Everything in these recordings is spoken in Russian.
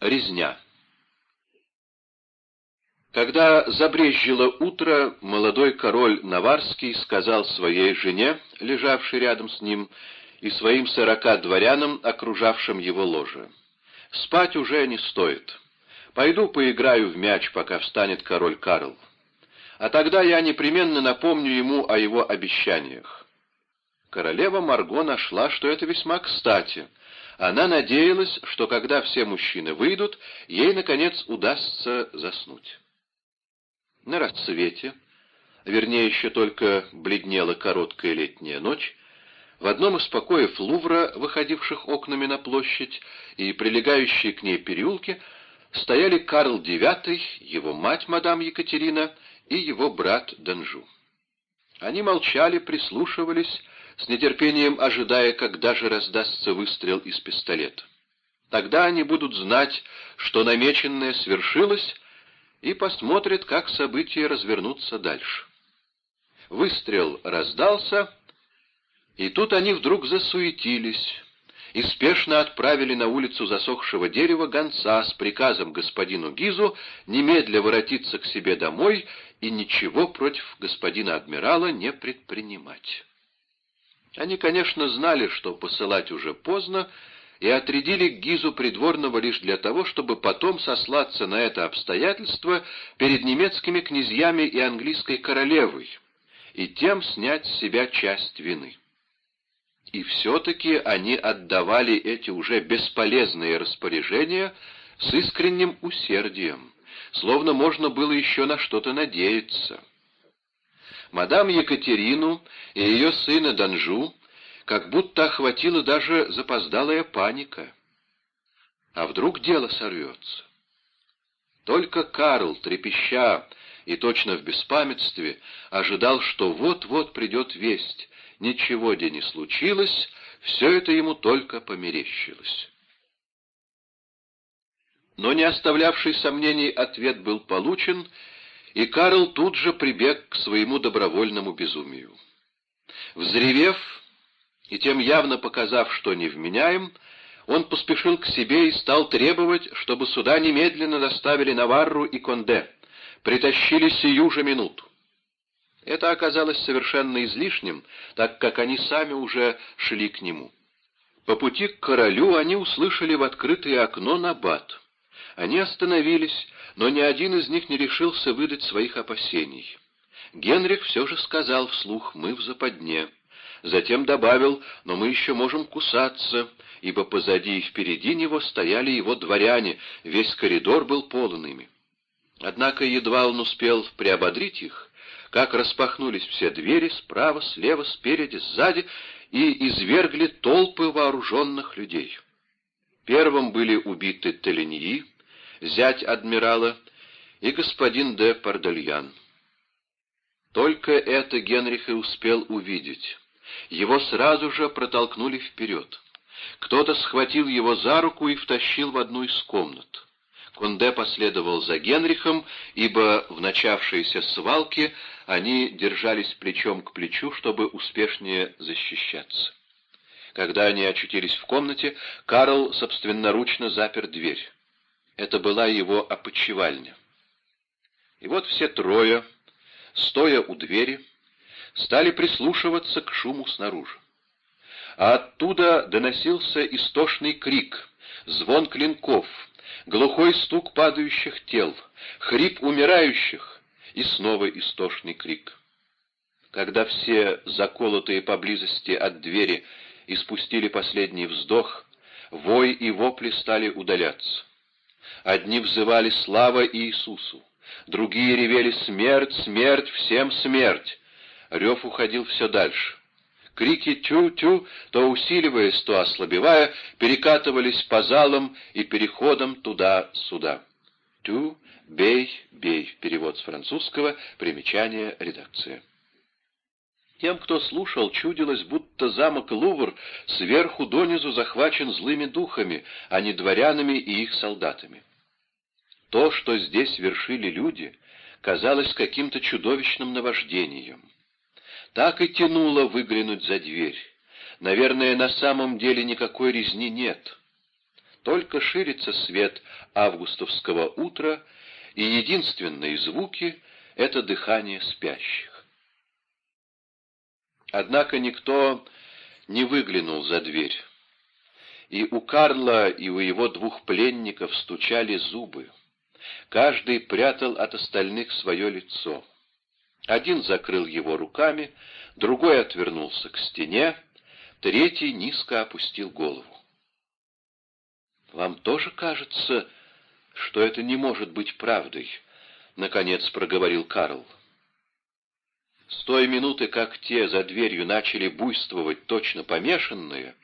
Резня. Когда забрезжило утро, молодой король Наварский сказал своей жене, лежавшей рядом с ним, и своим сорока дворянам, окружавшим его ложе. «Спать уже не стоит. Пойду поиграю в мяч, пока встанет король Карл. А тогда я непременно напомню ему о его обещаниях». Королева Марго нашла, что это весьма кстати — она надеялась, что когда все мужчины выйдут, ей, наконец, удастся заснуть. На рассвете, вернее, еще только бледнела короткая летняя ночь, в одном из покоев Лувра, выходивших окнами на площадь и прилегающие к ней переулки, стояли Карл IX, его мать, мадам Екатерина, и его брат Данжу. Они молчали, прислушивались, с нетерпением ожидая, когда же раздастся выстрел из пистолета. Тогда они будут знать, что намеченное свершилось, и посмотрят, как события развернутся дальше. Выстрел раздался, и тут они вдруг засуетились и спешно отправили на улицу засохшего дерева гонца с приказом господину Гизу немедля воротиться к себе домой и ничего против господина адмирала не предпринимать. Они, конечно, знали, что посылать уже поздно, и отрядили Гизу придворного лишь для того, чтобы потом сослаться на это обстоятельство перед немецкими князьями и английской королевой, и тем снять с себя часть вины. И все-таки они отдавали эти уже бесполезные распоряжения с искренним усердием, словно можно было еще на что-то надеяться мадам Екатерину и ее сына Данжу как будто охватила даже запоздалая паника. А вдруг дело сорвется? Только Карл, трепеща и точно в беспамятстве, ожидал, что вот-вот придет весть. Ничего где не случилось, все это ему только померещилось. Но не оставлявший сомнений ответ был получен, и Карл тут же прибег к своему добровольному безумию. Взревев и тем явно показав, что невменяем, он поспешил к себе и стал требовать, чтобы сюда немедленно доставили Наварру и Конде, притащили сию же минуту. Это оказалось совершенно излишним, так как они сами уже шли к нему. По пути к королю они услышали в открытое окно набат. Они остановились, но ни один из них не решился выдать своих опасений. Генрих все же сказал вслух «мы в западне». Затем добавил «но мы еще можем кусаться», ибо позади и впереди него стояли его дворяне, весь коридор был полон ими. Однако едва он успел приободрить их, как распахнулись все двери справа, слева, спереди, сзади и извергли толпы вооруженных людей. Первым были убиты Теленьи, зять адмирала, и господин де Пардальян. Только это Генрих и успел увидеть. Его сразу же протолкнули вперед. Кто-то схватил его за руку и втащил в одну из комнат. Конде последовал за Генрихом, ибо в начавшейся свалке они держались плечом к плечу, чтобы успешнее защищаться. Когда они очутились в комнате, Карл собственноручно запер дверь. Это была его опочивальня. И вот все трое, стоя у двери, стали прислушиваться к шуму снаружи. А оттуда доносился истошный крик, звон клинков, глухой стук падающих тел, хрип умирающих и снова истошный крик. Когда все заколотые поблизости от двери испустили последний вздох, вой и вопли стали удаляться. Одни взывали «Слава Иисусу!», другие ревели «Смерть, смерть, всем смерть!». Рев уходил все дальше. Крики «тю-тю», то усиливаясь, то ослабевая, перекатывались по залам и переходам туда-сюда. «Тю», «бей», «бей» — перевод с французского, примечание редакции. Тем, кто слушал, чудилось, будто замок Лувр сверху донизу захвачен злыми духами, а не дворянами и их солдатами. То, что здесь вершили люди, казалось каким-то чудовищным наваждением. Так и тянуло выглянуть за дверь. Наверное, на самом деле никакой резни нет. только ширится свет августовского утра, и единственные звуки — это дыхание спящих. Однако никто не выглянул за дверь, и у Карла и у его двух пленников стучали зубы. Каждый прятал от остальных свое лицо. Один закрыл его руками, другой отвернулся к стене, третий низко опустил голову. «Вам тоже кажется, что это не может быть правдой?» — наконец проговорил Карл. С той минуты, как те за дверью начали буйствовать точно помешанные,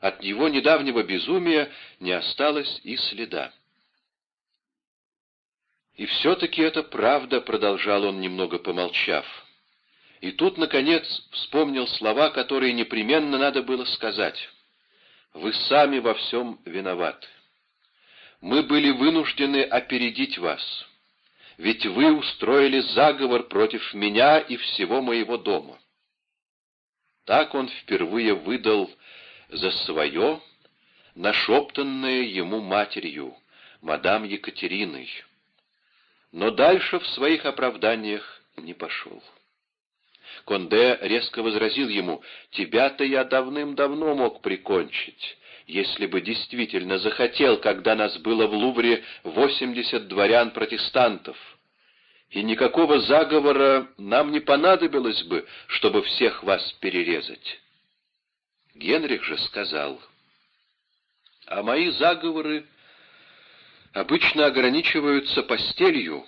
от его недавнего безумия не осталось и следа. «И все-таки это правда», — продолжал он, немного помолчав. И тут, наконец, вспомнил слова, которые непременно надо было сказать. «Вы сами во всем виноваты. Мы были вынуждены опередить вас, ведь вы устроили заговор против меня и всего моего дома». Так он впервые выдал за свое, нашептанное ему матерью, мадам Екатериной, но дальше в своих оправданиях не пошел. Конде резко возразил ему, «Тебя-то я давным-давно мог прикончить, если бы действительно захотел, когда нас было в Лувре восемьдесят дворян-протестантов. И никакого заговора нам не понадобилось бы, чтобы всех вас перерезать». Генрих же сказал, «А мои заговоры обычно ограничиваются постелью,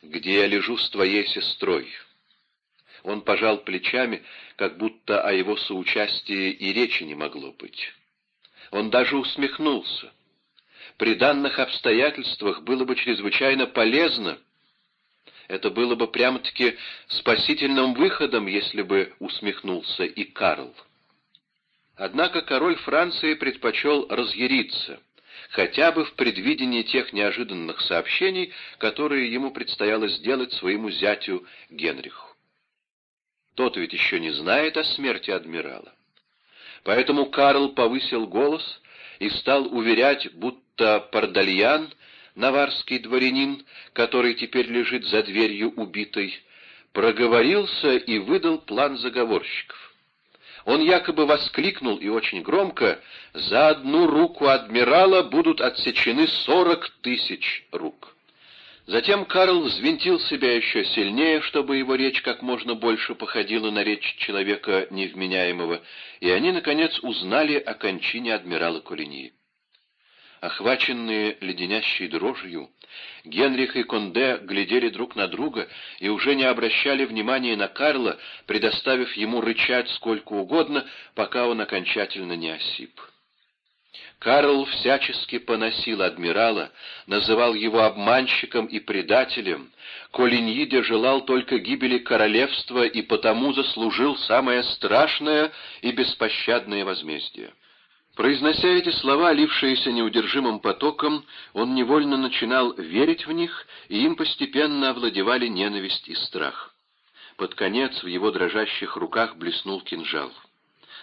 где я лежу с твоей сестрой». Он пожал плечами, как будто о его соучастии и речи не могло быть. Он даже усмехнулся. При данных обстоятельствах было бы чрезвычайно полезно. Это было бы прямо-таки спасительным выходом, если бы усмехнулся и Карл. Однако король Франции предпочел разъяриться, хотя бы в предвидении тех неожиданных сообщений, которые ему предстояло сделать своему зятю Генриху. Тот ведь еще не знает о смерти адмирала. Поэтому Карл повысил голос и стал уверять, будто Пардальян, наварский дворянин, который теперь лежит за дверью убитой, проговорился и выдал план заговорщиков. Он якобы воскликнул и очень громко «За одну руку адмирала будут отсечены сорок тысяч рук». Затем Карл взвинтил себя еще сильнее, чтобы его речь как можно больше походила на речь человека невменяемого, и они, наконец, узнали о кончине адмирала Кулиньи. Охваченные леденящей дрожью, Генрих и Конде глядели друг на друга и уже не обращали внимания на Карла, предоставив ему рычать сколько угодно, пока он окончательно не осип. Карл всячески поносил адмирала, называл его обманщиком и предателем. Колиньиде желал только гибели королевства и потому заслужил самое страшное и беспощадное возмездие. Произнося эти слова, лившиеся неудержимым потоком, он невольно начинал верить в них, и им постепенно овладевали ненависть и страх. Под конец в его дрожащих руках блеснул кинжал.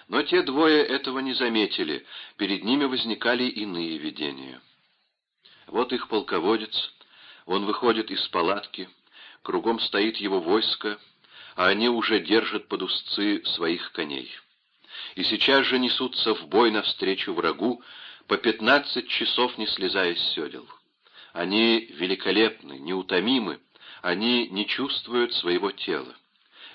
Но те двое этого не заметили, перед ними возникали иные видения. Вот их полководец, он выходит из палатки, кругом стоит его войско, а они уже держат под узцы своих коней. И сейчас же несутся в бой навстречу врагу, по пятнадцать часов не слезая с седел. Они великолепны, неутомимы, они не чувствуют своего тела.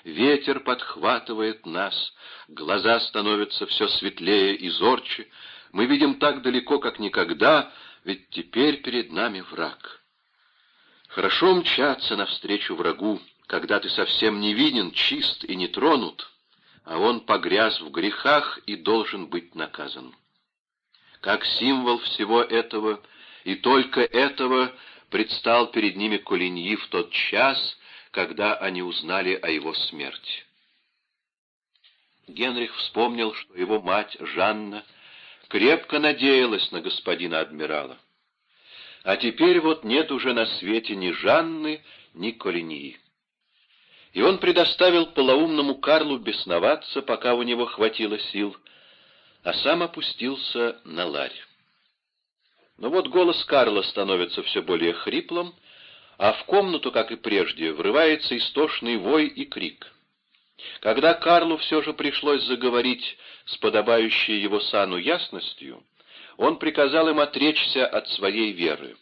Ветер подхватывает нас, глаза становятся все светлее и зорче, мы видим так далеко, как никогда, ведь теперь перед нами враг. Хорошо мчаться навстречу врагу, когда ты совсем невинен, чист и не тронут, а он погряз в грехах и должен быть наказан. Как символ всего этого и только этого предстал перед ними Колиньи в тот час, когда они узнали о его смерти. Генрих вспомнил, что его мать, Жанна, крепко надеялась на господина адмирала. А теперь вот нет уже на свете ни Жанны, ни Колиньи. И он предоставил полоумному Карлу бесноваться, пока у него хватило сил, а сам опустился на ларь. Но вот голос Карла становится все более хриплым, а в комнату, как и прежде, врывается истошный вой и крик. Когда Карлу все же пришлось заговорить с подобающей его сану ясностью, он приказал им отречься от своей веры.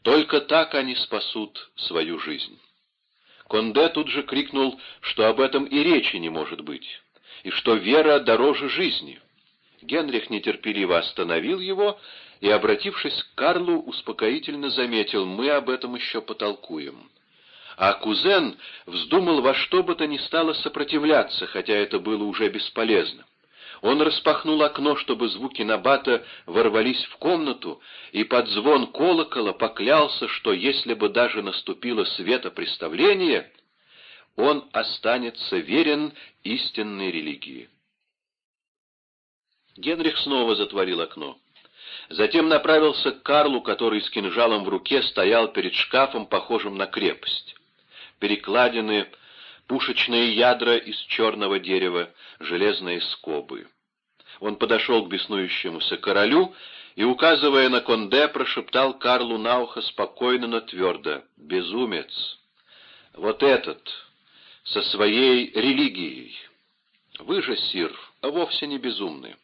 Только так они спасут свою жизнь. Конде тут же крикнул, что об этом и речи не может быть, и что вера дороже жизни. Генрих нетерпеливо остановил его и, обратившись к Карлу, успокоительно заметил, «Мы об этом еще потолкуем». А кузен вздумал во что бы то ни стало сопротивляться, хотя это было уже бесполезно. Он распахнул окно, чтобы звуки набата ворвались в комнату, и под звон колокола поклялся, что если бы даже наступило светопреставление, он останется верен истинной религии. Генрих снова затворил окно. Затем направился к Карлу, который с кинжалом в руке стоял перед шкафом, похожим на крепость. Перекладины пушечные ядра из черного дерева, железные скобы. Он подошел к беснующемуся королю и, указывая на Конде, прошептал Карлу на ухо спокойно, но твердо. «Безумец! Вот этот, со своей религией! Вы же, сир, вовсе не безумны!»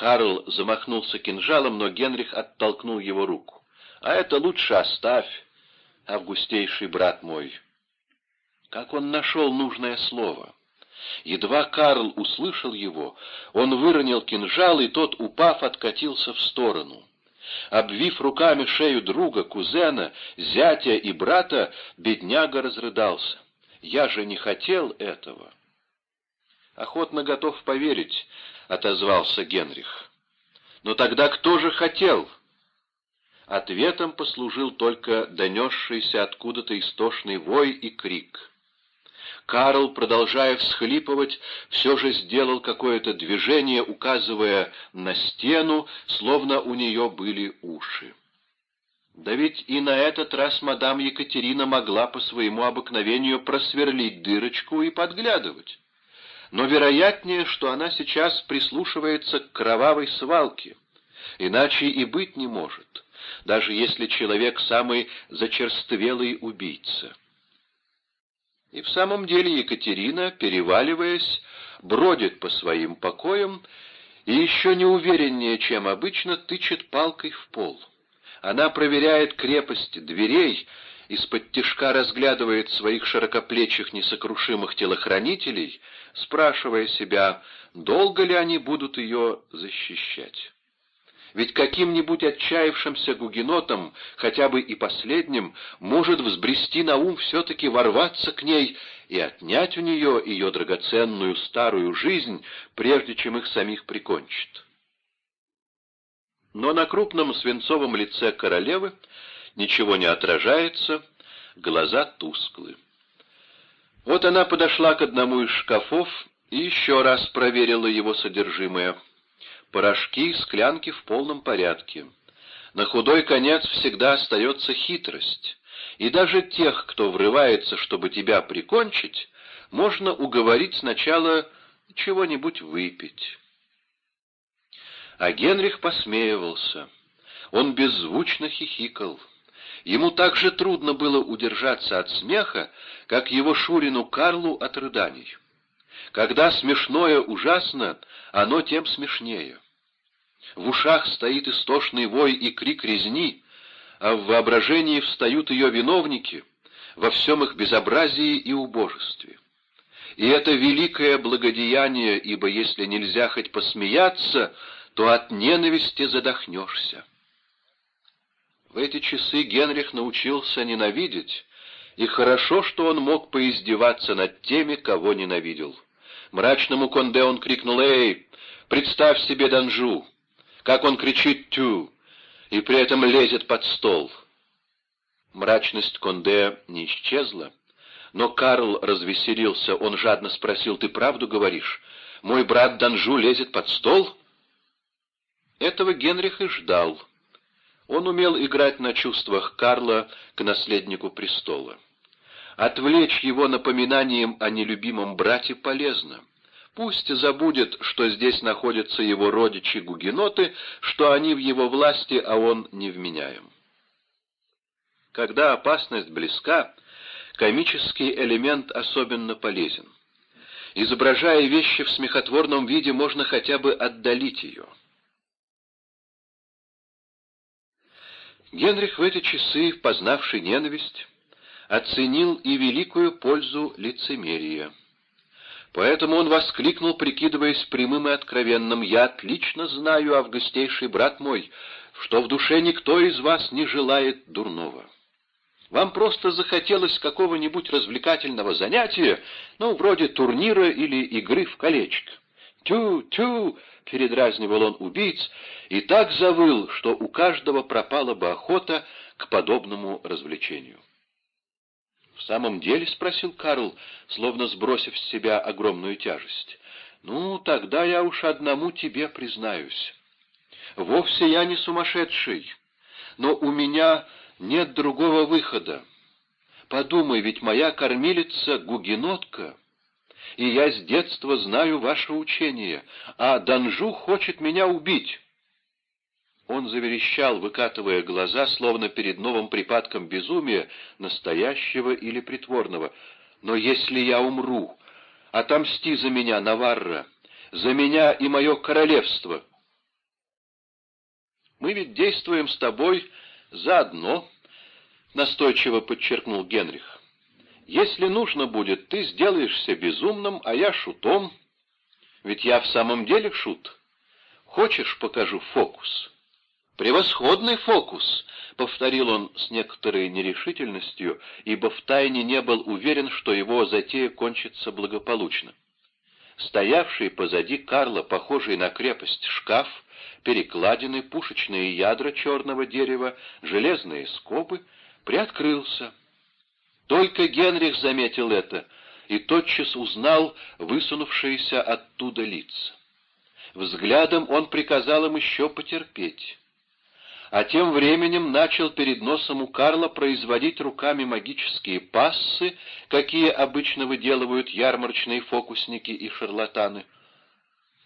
Карл замахнулся кинжалом, но Генрих оттолкнул его руку. «А это лучше оставь, августейший брат мой!» Как он нашел нужное слово? Едва Карл услышал его, он выронил кинжал, и тот, упав, откатился в сторону. Обвив руками шею друга, кузена, зятя и брата, бедняга разрыдался. «Я же не хотел этого!» «Охотно готов поверить», — отозвался Генрих. «Но тогда кто же хотел?» Ответом послужил только донесшийся откуда-то истошный вой и крик. Карл, продолжая всхлипывать, все же сделал какое-то движение, указывая на стену, словно у нее были уши. Да ведь и на этот раз мадам Екатерина могла по своему обыкновению просверлить дырочку и подглядывать. Но вероятнее, что она сейчас прислушивается к кровавой свалке. Иначе и быть не может, даже если человек самый зачерствелый убийца. И в самом деле Екатерина, переваливаясь, бродит по своим покоям и еще неувереннее, чем обычно, тычет палкой в пол. Она проверяет крепость дверей, из-под тишка разглядывает своих широкоплечих несокрушимых телохранителей, спрашивая себя, долго ли они будут ее защищать. Ведь каким-нибудь отчаявшимся гугенотом, хотя бы и последним, может взбрести на ум все-таки ворваться к ней и отнять у нее ее драгоценную старую жизнь, прежде чем их самих прикончит. Но на крупном свинцовом лице королевы ничего не отражается, глаза тусклы. Вот она подошла к одному из шкафов и еще раз проверила его содержимое — Порошки, склянки в полном порядке. На худой конец всегда остается хитрость. И даже тех, кто врывается, чтобы тебя прикончить, можно уговорить сначала чего-нибудь выпить. А Генрих посмеивался. Он беззвучно хихикал. Ему так же трудно было удержаться от смеха, как его Шурину Карлу от рыданий. Когда смешное ужасно, оно тем смешнее. В ушах стоит истошный вой и крик резни, а в воображении встают ее виновники во всем их безобразии и убожестве. И это великое благодеяние, ибо если нельзя хоть посмеяться, то от ненависти задохнешься. В эти часы Генрих научился ненавидеть, и хорошо, что он мог поиздеваться над теми, кого ненавидел. Мрачному Конде он крикнул «Эй, представь себе Данжу!» Как он кричит «тю!» и при этом лезет под стол. Мрачность Конде не исчезла, но Карл развеселился. Он жадно спросил «Ты правду говоришь? Мой брат Данжу лезет под стол?» Этого Генрих и ждал. Он умел играть на чувствах Карла к наследнику престола. Отвлечь его напоминанием о нелюбимом брате полезно. Пусть забудет, что здесь находятся его родичи-гугеноты, что они в его власти, а он невменяем. Когда опасность близка, комический элемент особенно полезен. Изображая вещи в смехотворном виде, можно хотя бы отдалить ее. Генрих в эти часы, познавший ненависть, оценил и великую пользу лицемерия. Поэтому он воскликнул, прикидываясь прямым и откровенным, «Я отлично знаю, августейший брат мой, что в душе никто из вас не желает дурного. Вам просто захотелось какого-нибудь развлекательного занятия, ну, вроде турнира или игры в колечко. «Тю-тю!» — передразнивал он убийц, и так завыл, что у каждого пропала бы охота к подобному развлечению. «В самом деле?» — спросил Карл, словно сбросив с себя огромную тяжесть. «Ну, тогда я уж одному тебе признаюсь. Вовсе я не сумасшедший, но у меня нет другого выхода. Подумай, ведь моя кормилица — гугенотка» и я с детства знаю ваше учение, а Данжу хочет меня убить». Он заверещал, выкатывая глаза, словно перед новым припадком безумия, настоящего или притворного. «Но если я умру, отомсти за меня, Наварра, за меня и мое королевство!» «Мы ведь действуем с тобой заодно», — настойчиво подчеркнул Генрих. Если нужно будет, ты сделаешься безумным, а я шутом. Ведь я в самом деле шут. Хочешь, покажу фокус?» «Превосходный фокус!» — повторил он с некоторой нерешительностью, ибо втайне не был уверен, что его затея кончится благополучно. Стоявший позади Карла, похожий на крепость, шкаф, перекладины, пушечные ядра черного дерева, железные скобы, приоткрылся, только Генрих заметил это и тотчас узнал высунувшиеся оттуда лица. Взглядом он приказал им еще потерпеть. А тем временем начал перед носом у Карла производить руками магические пассы, какие обычно выделывают ярмарочные фокусники и шарлатаны.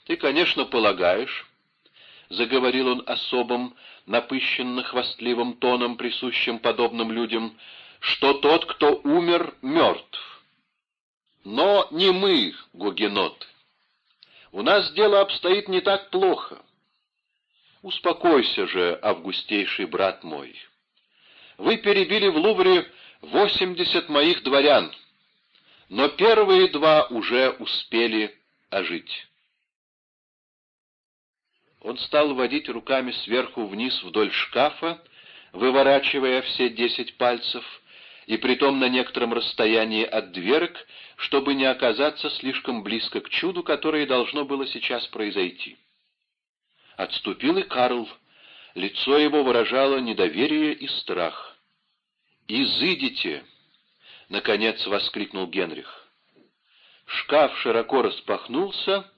«Ты, конечно, полагаешь», — заговорил он особым, напыщенно-хвастливым тоном, присущим подобным людям, — что тот, кто умер, мертв. Но не мы, гугеноты. У нас дело обстоит не так плохо. Успокойся же, августейший брат мой. Вы перебили в Лувре восемьдесят моих дворян, но первые два уже успели ожить. Он стал водить руками сверху вниз вдоль шкафа, выворачивая все десять пальцев, и притом на некотором расстоянии от дверок, чтобы не оказаться слишком близко к чуду, которое должно было сейчас произойти. Отступил и Карл. Лицо его выражало недоверие и страх. «Изыдите!» — наконец воскликнул Генрих. Шкаф широко распахнулся,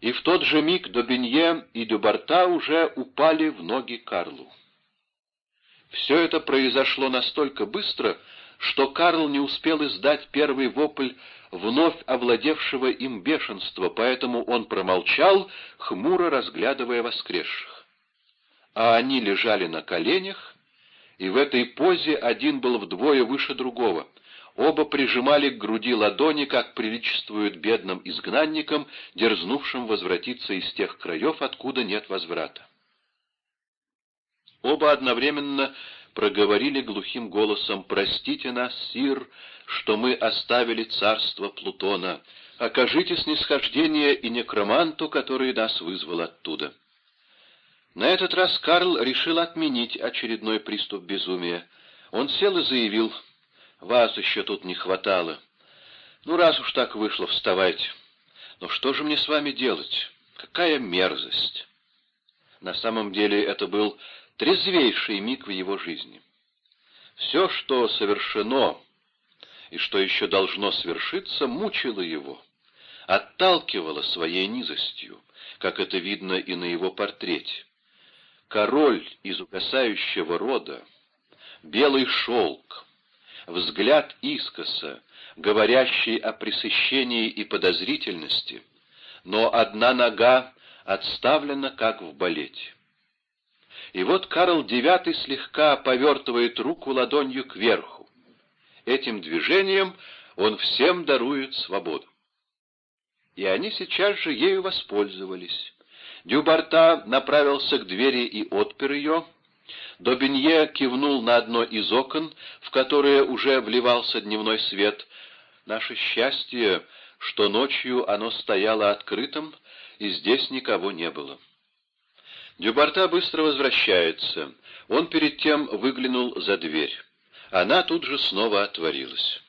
и в тот же миг Добенье и Дюбарта уже упали в ноги Карлу. Все это произошло настолько быстро, что Карл не успел издать первый вопль вновь овладевшего им бешенства, поэтому он промолчал, хмуро разглядывая воскресших. А они лежали на коленях, и в этой позе один был вдвое выше другого. Оба прижимали к груди ладони, как приличествует бедным изгнанникам, дерзнувшим возвратиться из тех краев, откуда нет возврата. Оба одновременно проговорили глухим голосом «Простите нас, сир, что мы оставили царство Плутона. Окажите снисхождение и некроманту, который нас вызвал оттуда». На этот раз Карл решил отменить очередной приступ безумия. Он сел и заявил, «Вас еще тут не хватало. Ну, раз уж так вышло, вставайте. Но что же мне с вами делать? Какая мерзость!» На самом деле это был трезвейший миг в его жизни. Все, что совершено и что еще должно свершиться, мучило его, отталкивало своей низостью, как это видно и на его портрете. Король из угасающего рода, белый шелк, взгляд искоса, говорящий о пресыщении и подозрительности — но одна нога отставлена, как в балете. И вот Карл IX слегка повертывает руку ладонью кверху. Этим движением он всем дарует свободу. И они сейчас же ею воспользовались. Дюбарта направился к двери и отпер ее. Добенье кивнул на одно из окон, в которое уже вливался дневной свет. Наше счастье, что ночью оно стояло открытым, и здесь никого не было. Дюбарта быстро возвращается. Он перед тем выглянул за дверь. Она тут же снова отворилась.